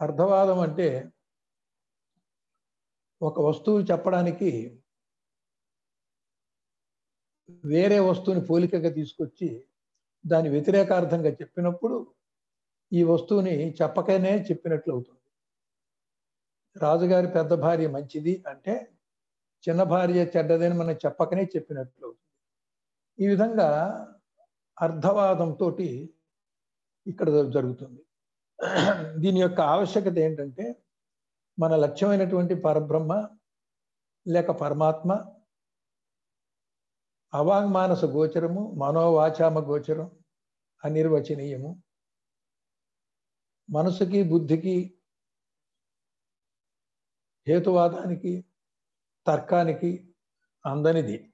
అర్థవాదం అంటే ఒక వస్తువు చెప్పడానికి వేరే వస్తువుని పోలికగా తీసుకొచ్చి దాని వ్యతిరేకార్థంగా చెప్పినప్పుడు ఈ వస్తువుని చెప్పకనే చెప్పినట్లు అవుతుంది. రాజుగారి పెద్ద భార్య మంచిది అంటే చిన్న భార్య చెడ్డదని మనం చెప్పకనే చెప్పినట్లు అవుతుంది. ఈ విధంగా అర్థవాదంతో ఇక్కడ జరుగుతుంది. దీని యొక్క ఆవశ్యకత ఏంటంటే మన లక్ష్యమైనటువంటి పరబ్రహ్మ లేక పరమాత్మ అవాంగ్మానస గోచరము మనోవాచామ గోచరం అనిర్వచనీయము. మనసుకి బుద్ధికి హేతువాదానికి తర్కానికి అందనిది.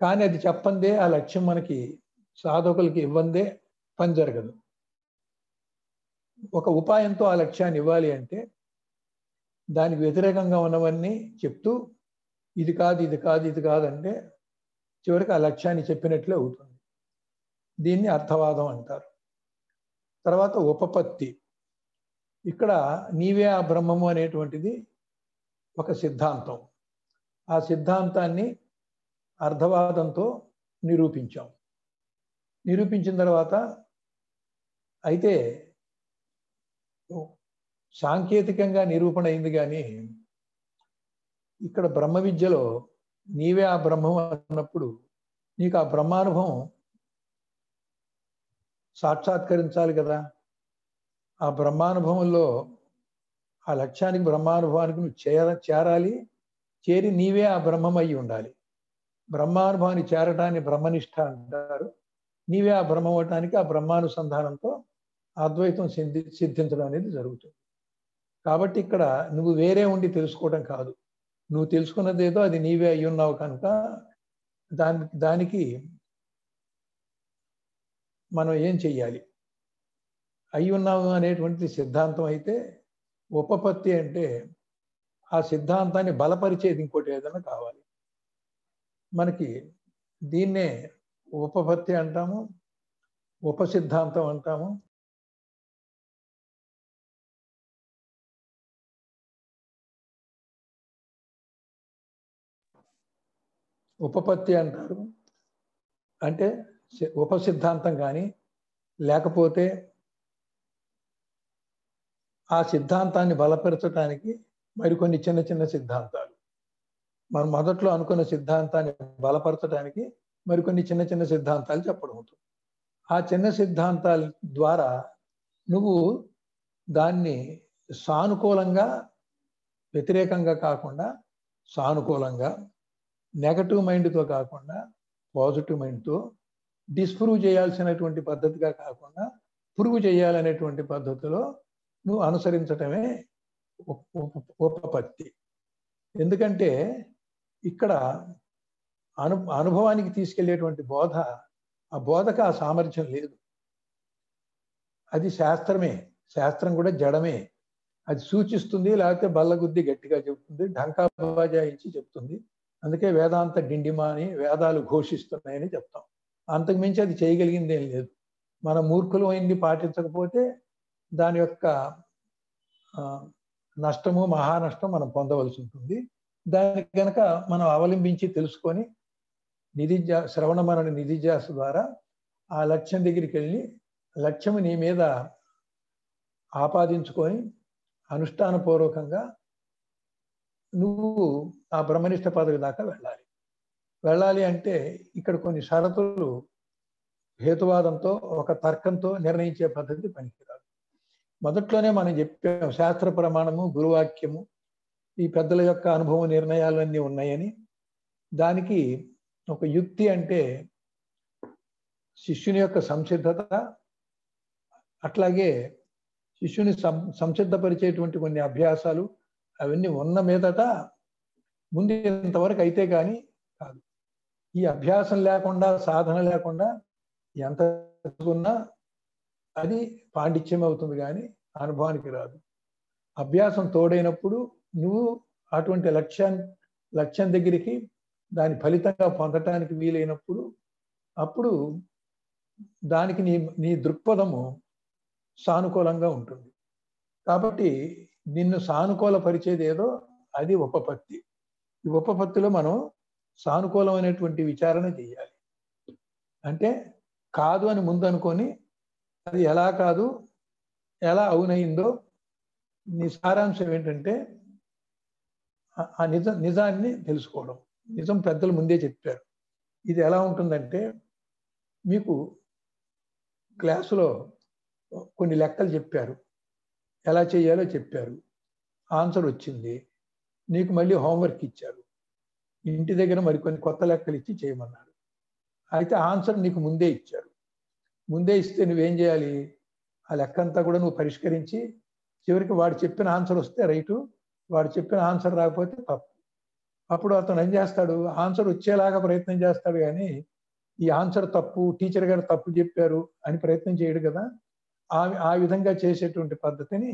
కానీ అది చెప్పందే ఆ లక్ష్యం మనకి సాధకులకి ఇవ్వందే పని జరగదు. ఒక ఉపాయంతో ఆ లక్ష్యాన్ని ఇవ్వాలి అంటే దానికి వ్యతిరేకంగా ఉన్నవన్నీ చెప్తూ ఇది కాదు ఇది కాదు ఇది కాదంటే చివరికి ఆ లక్ష్యాన్ని చెప్పినట్లే అవుతుంది. దీన్ని అర్థవాదం అంటారు. తర్వాత ఉపపత్తి. ఇక్కడ నీవే ఆ బ్రహ్మము అనేటువంటిది ఒక సిద్ధాంతం. ఆ సిద్ధాంతాన్ని అర్థవాదంతో నిరూపించాం. నిరూపించిన తర్వాత అయితే సాంకేతికంగా నిరూపణ అయింది కానీ ఇక్కడ బ్రహ్మ విద్యలో నీవే ఆ బ్రహ్మం అన్నప్పుడు నీకు ఆ బ్రహ్మానుభవం సాక్షాత్కరించాలి కదా. ఆ బ్రహ్మానుభవంలో ఆ లక్ష్యానికి బ్రహ్మానుభవానికి నువ్వు చేర చేరాలి. చేరి నీవే ఆ బ్రహ్మం అయి ఉండాలి. బ్రహ్మానుభవాన్ని చేరటాన్ని బ్రహ్మనిష్ట అంటారు. నీవే ఆ బ్రహ్మం అవటానికి ఆ బ్రహ్మానుసంధానంతో అద్వైతం సిద్ధి సిద్ధించడం అనేది జరుగుతుంది. కాబట్టి ఇక్కడ నువ్వు వేరే ఉండి తెలుసుకోవడం కాదు. నువ్వు తెలుసుకున్నది ఏదో అది నీవే అయి ఉన్నావు కనుక దాని దానికి మనం ఏం చెయ్యాలి? అయి ఉన్నావు అనేటువంటి సిద్ధాంతం అయితే ఉపపత్తి అంటే ఆ సిద్ధాంతాన్ని బలపరిచేది ఇంకోటి ఏదైనా కావాలి. మనకి దీన్నే ఉపపత్తి అంటాము ఉపసిద్ధాంతం అంటాము ఉపపత్తి అంటారు. అంటే ఉపసిద్ధాంతం కానీ లేకపోతే ఆ సిద్ధాంతాన్ని బలపరచడానికి మరికొన్ని చిన్న చిన్న సిద్ధాంతాలు. మనం మొదట్లో అనుకున్న సిద్ధాంతాన్ని బలపరచడానికి మరికొన్ని చిన్న చిన్న సిద్ధాంతాలు చెప్పడం అవుతుంది. ఆ చిన్న సిద్ధాంతాల ద్వారా నువ్వు దాన్ని సానుకూలంగా వ్యతిరేకంగా కాకుండా సానుకూలంగా నెగటివ్ మైండ్తో కాకుండా పాజిటివ్ మైండ్తో డిస్ప్రూవ్ చేయాల్సినటువంటి పద్ధతిగా కాకుండా ప్రూవ్ చేయాలనేటువంటి పద్ధతిలో నువ్వు అనుసరించటమే ఉపపత్తి. ఎందుకంటే ఇక్కడ అను అనుభవానికి తీసుకెళ్ళేటువంటి బోధ ఆ బోధకు ఆ సామర్థ్యం లేదు. అది శాస్త్రమే. శాస్త్రం కూడా జడమే. అది సూచిస్తుంది లేకపోతే బల్లగుద్ది గట్టిగా చెబుతుంది ఢంకా బాజాయించి చెప్తుంది అందుకే వేదాంత డిండిమా అని వేదాలు ఘోషిస్తున్నాయని చెప్తాం. అంతకుమించి అది చేయగలిగింది ఏం లేదు. మన మూర్ఖులు అయింది పాటించకపోతే దాని యొక్క నష్టము మహానష్టం మనం పొందవలసి ఉంటుంది. దానికి కనుక మనం అవలంబించి తెలుసుకొని నిధిజా శ్రవణ మరణ నిధిజాస ద్వారా ఆ లక్ష్యం దగ్గరికి వెళ్ళి లక్ష్యము నీ మీద ఆపాదించుకొని అనుష్ఠానపూర్వకంగా నువ్వు ఆ బ్రహ్మనిష్ట పదవి దాకా వెళ్ళాలి. వెళ్ళాలి అంటే ఇక్కడ కొన్ని షరతులు హేతువాదంతో ఒక తర్కంతో నిర్ణయించే పద్ధతి పనికిరాదు. మొదట్లోనే మనం చెప్పాం శాస్త్ర ప్రమాణము గురువాక్యము ఈ పెద్దల యొక్క అనుభవ నిర్ణయాలన్నీ ఉన్నాయని. దానికి ఒక యుక్తి అంటే శిష్యుని యొక్క సంసిద్ధత అట్లాగే శిష్యుని సం సంసిద్ధపరిచేటువంటి కొన్ని అభ్యాసాలు అవన్నీ ఉన్న మీదట ముందు ఇంతవరకు అయితే కానీ కాదు. ఈ అభ్యాసం లేకుండా సాధన లేకుండా ఎంత ఉన్నా అది పాండిత్యం అవుతుంది కానీ అనుభవానికి రాదు. అభ్యాసం తోడైనప్పుడు నువ్వు అటువంటి లక్ష్యాన్ని లక్ష్యం దగ్గరికి దాని ఫలితంగా పొందటానికి వీలైనప్పుడు అప్పుడు దానికి నీ నీ దృక్పథము సానుకూలంగా ఉంటుంది. కాబట్టి నిన్ను సానుకూల పరిచేది ఏదో అది ఉపపత్తి ఈ ఉపపత్తిలో మనం సానుకూలమైనటువంటి విచారణ చేయాలి. అంటే కాదు అని ముందు అనుకొని అది ఎలా కాదు ఎలా అవునయిందో నీ సారాంశం ఏంటంటే ఆ- నిజ నిజాన్ని తెలుసుకోవడం. నిజం పెద్దలు ముందే చెప్పారు. ఇది ఎలా ఉంటుందంటే మీకు క్లాసులో కొన్ని లెక్కలు చెప్పారు. ఎలా చేయాలో చెప్పారు. ఆన్సర్ వచ్చింది. నీకు మళ్ళీ హోంవర్క్ ఇచ్చారు. ఇంటి దగ్గర మరికొన్ని కొత్త లెక్కలు ఇచ్చి చేయమన్నారు. అయితే ఆన్సర్ నీకు ముందే ఇచ్చారు. ముందే ఇస్తే నువ్వేం చేయాలి? ఆ లెక్క అంతా కూడా నువ్వు పరిష్కరించి చివరికి వాడు చెప్పిన ఆన్సర్ వస్తే రైటు. వాడు చెప్పిన ఆన్సర్ రాకపోతే తప్పు. అప్పుడు అతను ఏం చేస్తాడు? ఆన్సర్ వచ్చేలాగా ప్రయత్నం చేస్తాడు కానీ ఈ ఆన్సర్ తప్పు టీచర్ గారు తప్పు చెప్పారు అని ప్రయత్నం చేయడు కదా. ఆ ఆ విధంగా చేసేటువంటి పద్ధతిని